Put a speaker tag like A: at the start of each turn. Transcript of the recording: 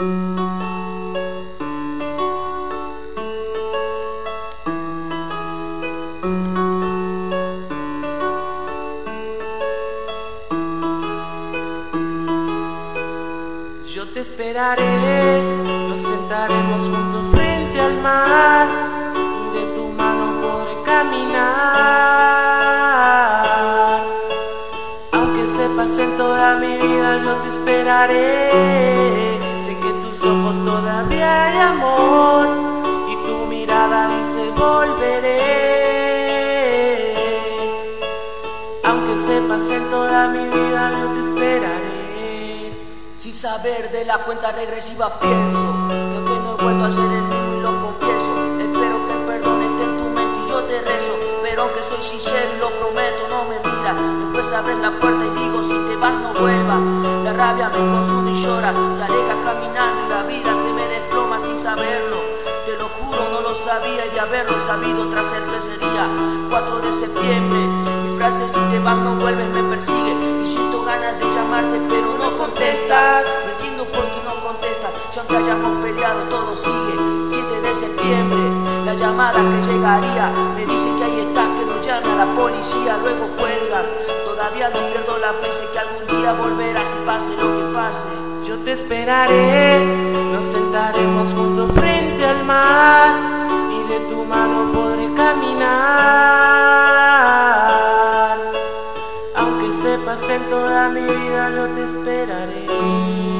A: Yo te esperaré, nos sentaremos juntos frente al mar y de tu mano podré caminar. Aunque se pase toda mi vida, yo te esperaré amor y tu mirada dice volveré. Aunque se pasen toda mi vida, yo te esperaré.
B: Sin saber de la cuenta regresiva pienso Creo que no he vuelto a ser el mismo y lo confieso Espero que el perdón en tu mente y yo te rezo Pero aunque soy sincero y lo prometo no me miras Después abres la puerta y digo si te vas no vuelvas La rabia me consume y lloras Te alejas caminando y la vida Te lo juro no lo sabía y haberlo sabido tras el sería 4 de septiembre. Mi frase si te vas no vuelves me persigue Y siento ganas de llamarte pero no contestas. No entiendo por qué no contestas. Si aunque hayamos peleado todo sigue. 7 de septiembre La llamada que llegaría. Me dice que ahí estás que no llame a la policía Luego cuelgan Todavía no pierdo la fe Sé que algún día volverás y pase lo que pase.
A: Yo te esperaré, nos sentaremos juntos caminar. Aunque se pase toda mi vida, yo te esperaré.